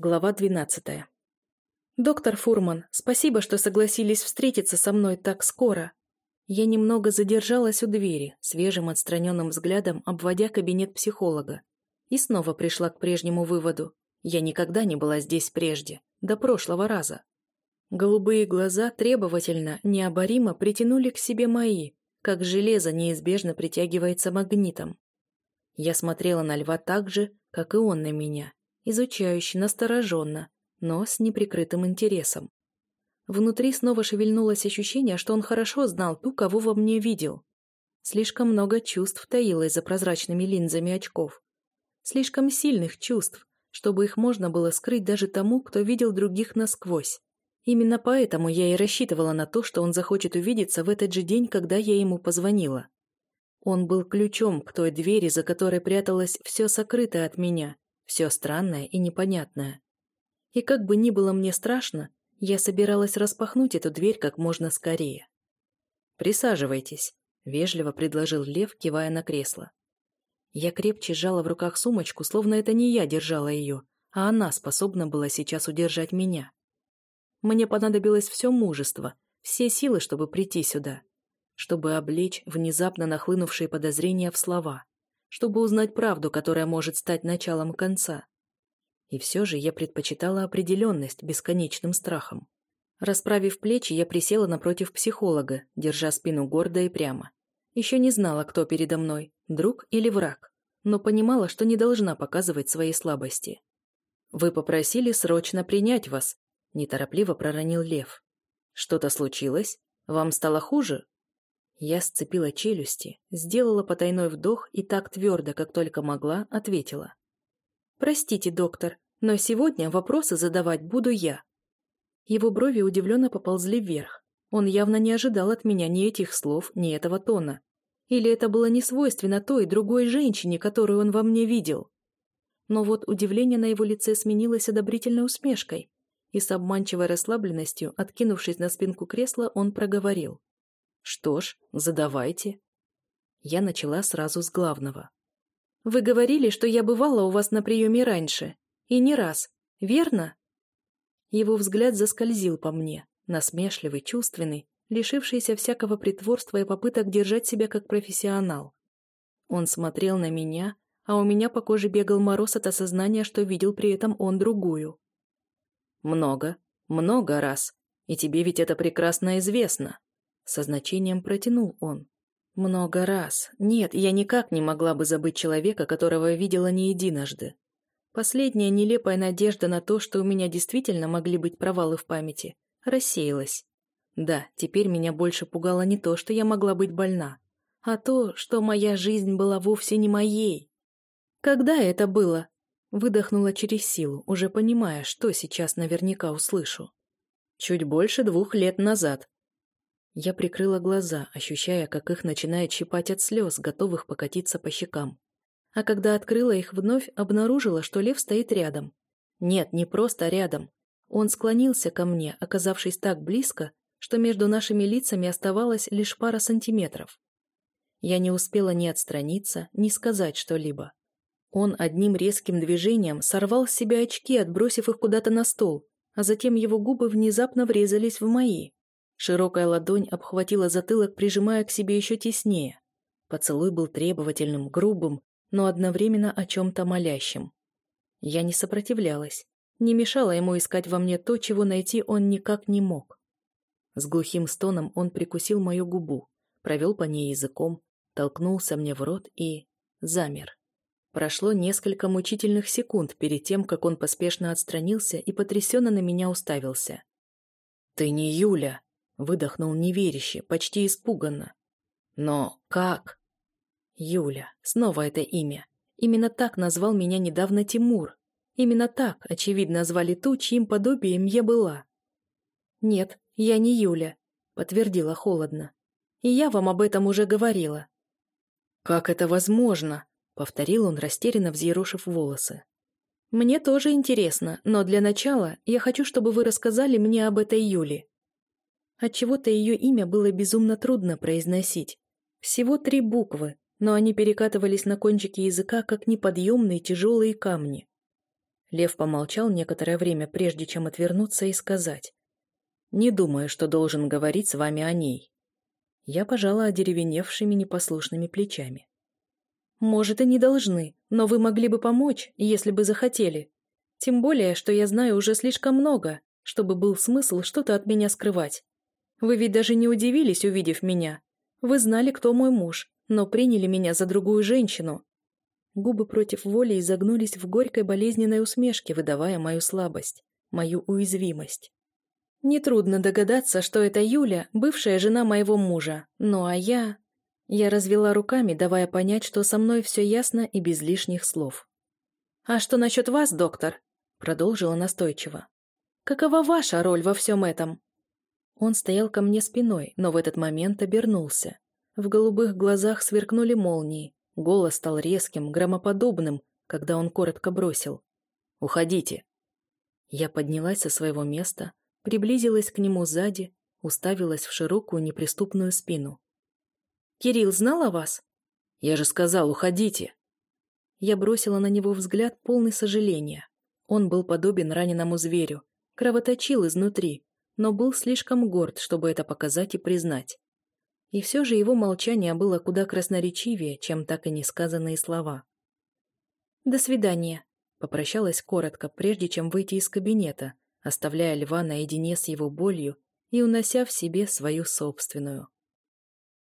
Глава 12. «Доктор Фурман, спасибо, что согласились встретиться со мной так скоро». Я немного задержалась у двери, свежим отстраненным взглядом обводя кабинет психолога. И снова пришла к прежнему выводу. Я никогда не была здесь прежде, до прошлого раза. Голубые глаза требовательно, необоримо притянули к себе мои, как железо неизбежно притягивается магнитом. Я смотрела на льва так же, как и он на меня, изучающе, настороженно, но с неприкрытым интересом. Внутри снова шевельнулось ощущение, что он хорошо знал ту, кого во мне видел. Слишком много чувств таилось за прозрачными линзами очков. Слишком сильных чувств, чтобы их можно было скрыть даже тому, кто видел других насквозь. Именно поэтому я и рассчитывала на то, что он захочет увидеться в этот же день, когда я ему позвонила. Он был ключом к той двери, за которой пряталось все сокрытое от меня, все странное и непонятное. И как бы ни было мне страшно, я собиралась распахнуть эту дверь как можно скорее. «Присаживайтесь», — вежливо предложил Лев, кивая на кресло. Я крепче сжала в руках сумочку, словно это не я держала ее, а она способна была сейчас удержать меня. Мне понадобилось все мужество, все силы, чтобы прийти сюда, чтобы облечь внезапно нахлынувшие подозрения в слова чтобы узнать правду, которая может стать началом конца. И все же я предпочитала определенность бесконечным страхом. Расправив плечи, я присела напротив психолога, держа спину гордо и прямо. Еще не знала, кто передо мной, друг или враг, но понимала, что не должна показывать свои слабости. «Вы попросили срочно принять вас», – неторопливо проронил Лев. «Что-то случилось? Вам стало хуже?» Я сцепила челюсти, сделала потайной вдох и так твердо, как только могла, ответила. «Простите, доктор, но сегодня вопросы задавать буду я». Его брови удивленно поползли вверх. Он явно не ожидал от меня ни этих слов, ни этого тона. Или это было не свойственно той другой женщине, которую он во мне видел. Но вот удивление на его лице сменилось одобрительной усмешкой, и с обманчивой расслабленностью, откинувшись на спинку кресла, он проговорил. Что ж, задавайте. Я начала сразу с главного. Вы говорили, что я бывала у вас на приеме раньше. И не раз. Верно? Его взгляд заскользил по мне, насмешливый, чувственный, лишившийся всякого притворства и попыток держать себя как профессионал. Он смотрел на меня, а у меня по коже бегал мороз от осознания, что видел при этом он другую. «Много, много раз. И тебе ведь это прекрасно известно», со значением протянул он. Много раз. Нет, я никак не могла бы забыть человека, которого видела не единожды. Последняя нелепая надежда на то, что у меня действительно могли быть провалы в памяти, рассеялась. Да, теперь меня больше пугало не то, что я могла быть больна, а то, что моя жизнь была вовсе не моей. Когда это было? Выдохнула через силу, уже понимая, что сейчас наверняка услышу. Чуть больше двух лет назад, я прикрыла глаза, ощущая, как их начинает щипать от слез, готовых покатиться по щекам. А когда открыла их вновь, обнаружила, что лев стоит рядом. Нет, не просто рядом. Он склонился ко мне, оказавшись так близко, что между нашими лицами оставалось лишь пара сантиметров. Я не успела ни отстраниться, ни сказать что-либо. Он одним резким движением сорвал с себя очки, отбросив их куда-то на стол, а затем его губы внезапно врезались в мои. Широкая ладонь обхватила затылок, прижимая к себе еще теснее. Поцелуй был требовательным, грубым, но одновременно о чем-то молящим. Я не сопротивлялась, не мешала ему искать во мне то, чего найти он никак не мог. С глухим стоном он прикусил мою губу, провел по ней языком, толкнулся мне в рот и... замер. Прошло несколько мучительных секунд перед тем, как он поспешно отстранился и потрясенно на меня уставился. «Ты не Юля!» Выдохнул неверяще, почти испуганно. Но как? Юля. Снова это имя. Именно так назвал меня недавно Тимур. Именно так, очевидно, звали ту, чьим подобием я была. «Нет, я не Юля», — подтвердила холодно. «И я вам об этом уже говорила». «Как это возможно?» — повторил он, растерянно взъерошив волосы. «Мне тоже интересно, но для начала я хочу, чтобы вы рассказали мне об этой Юле. Отчего-то ее имя было безумно трудно произносить. Всего три буквы, но они перекатывались на кончике языка, как неподъемные тяжелые камни. Лев помолчал некоторое время, прежде чем отвернуться и сказать. «Не думаю, что должен говорить с вами о ней». Я пожала одеревеневшими непослушными плечами. «Может, и не должны, но вы могли бы помочь, если бы захотели. Тем более, что я знаю уже слишком много, чтобы был смысл что-то от меня скрывать. Вы ведь даже не удивились, увидев меня. Вы знали, кто мой муж, но приняли меня за другую женщину». Губы против воли изогнулись в горькой болезненной усмешке, выдавая мою слабость, мою уязвимость. Нетрудно догадаться, что это Юля, бывшая жена моего мужа. Ну а я... Я развела руками, давая понять, что со мной все ясно и без лишних слов. «А что насчет вас, доктор?» Продолжила настойчиво. «Какова ваша роль во всем этом?» Он стоял ко мне спиной, но в этот момент обернулся. В голубых глазах сверкнули молнии. Голос стал резким, громоподобным, когда он коротко бросил. «Уходите!» Я поднялась со своего места, приблизилась к нему сзади, уставилась в широкую неприступную спину. «Кирилл знал о вас?» «Я же сказал, уходите!» Я бросила на него взгляд полный сожаления. Он был подобен раненому зверю, кровоточил изнутри, но был слишком горд, чтобы это показать и признать. И все же его молчание было куда красноречивее, чем так и несказанные слова. «До свидания», — попрощалась коротко, прежде чем выйти из кабинета, оставляя льва наедине с его болью и унося в себе свою собственную.